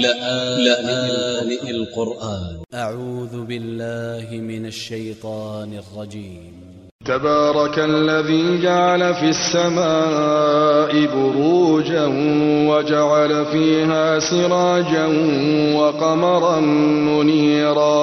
لآن القرآن. أ ع و ذ ب ا ل ل ه من ا ل ش ي ط ا ن ا ل ج ي م تبارك الذي جعل في السماء بروجا وجعل فيها سراجا وقمرا منيرا.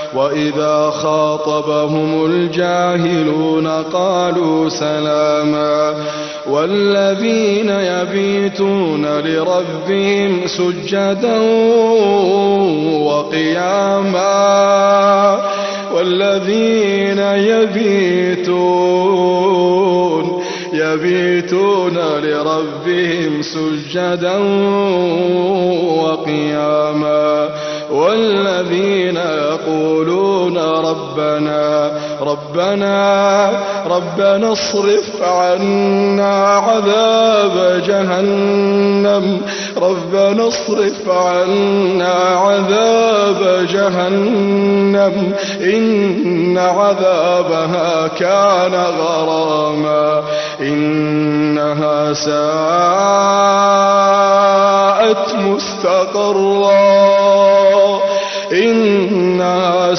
وإذا خاطبهم الجاهلون قالوا سلاما والذين يبيتون لربهم سجدا وقياما والذين يبيتون يبيتون لربهم سجدا وقياما والذين يقولون ربنا ربنا ربنا اصرف عنا عذاب جهنم. ربنا اصرف عنا عذاب جهنم. إن عذابها كان غراما. إنها ساءت مستقرا.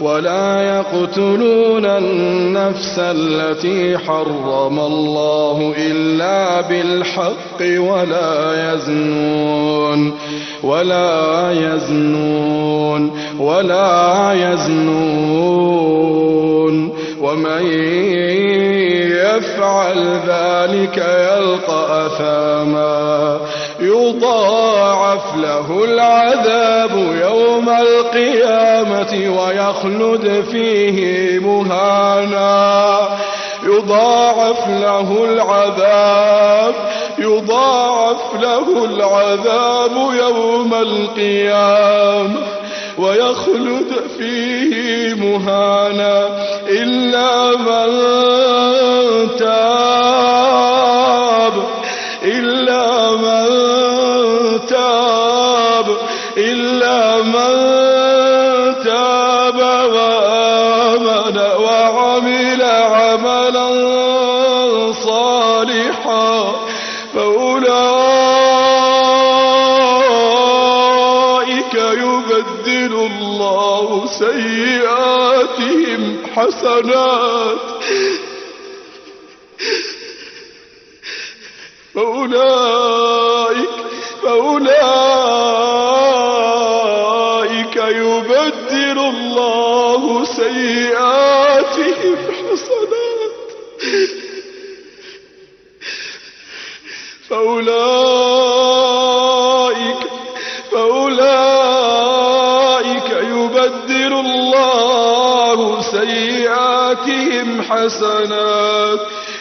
ولا يقتلون النفس التي حرم الله إلا بالحق ولا يزنون ولا يزنون ولا يزنون. ومن يفعل ذلك يلقى أثاما. يضاعف له العذاب يوم القيامة ويخلد فيه مهانا. يضاعف له العذاب يضاعف له العذاب يوم القيامة ويخلد فيه مهانا. إلا وعمل عملا صالحا. فأولئك يبدل الله سيئاتهم حسنات. فأولئك فأولئك فأولئك فأولئك يبدل الله سيئاتهم حسنات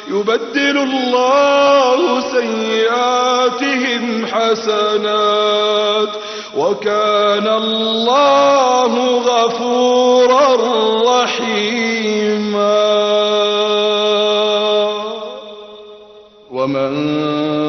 يبدل الله سيئاتهم حسنات. وكان الله غفورا رحيما. ومن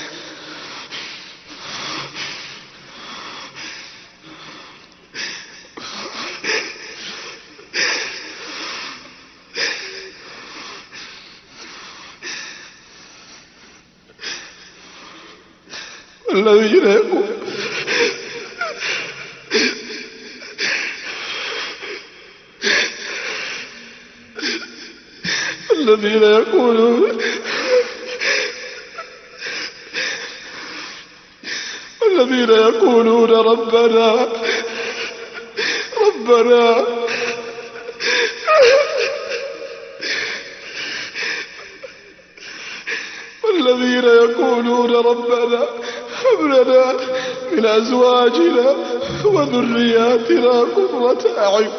الذين يقول الذين يقولون. الذين يقولون ربنا. ربنا. والذين يقولون ربنا. هب لنا من أزواجنا وذرياتنا قرة أعين.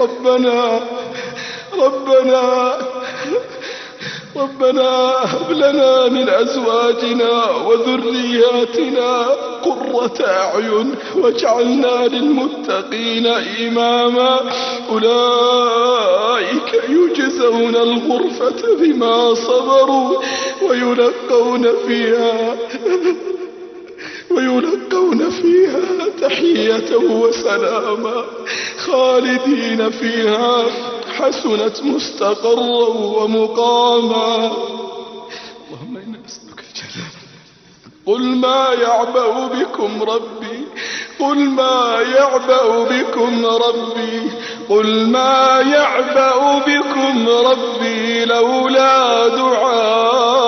ربنا ربنا ربنا هب لنا من أزواجنا وذرياتنا قرة أعين واجعلنا للمتقين إماما. أولئك يجزون الغرفة بما صبروا ويلقون فيها ويلقون فيها تحية وسلاما خالدين فيها حسنت مستقرا ومقاما. اللهم إنا نسألك الجنة. قل ما يعبأ بكم ربي قل ما يعبأ بكم ربي قل ما يعبأ بكم ربي لولا دعاؤكم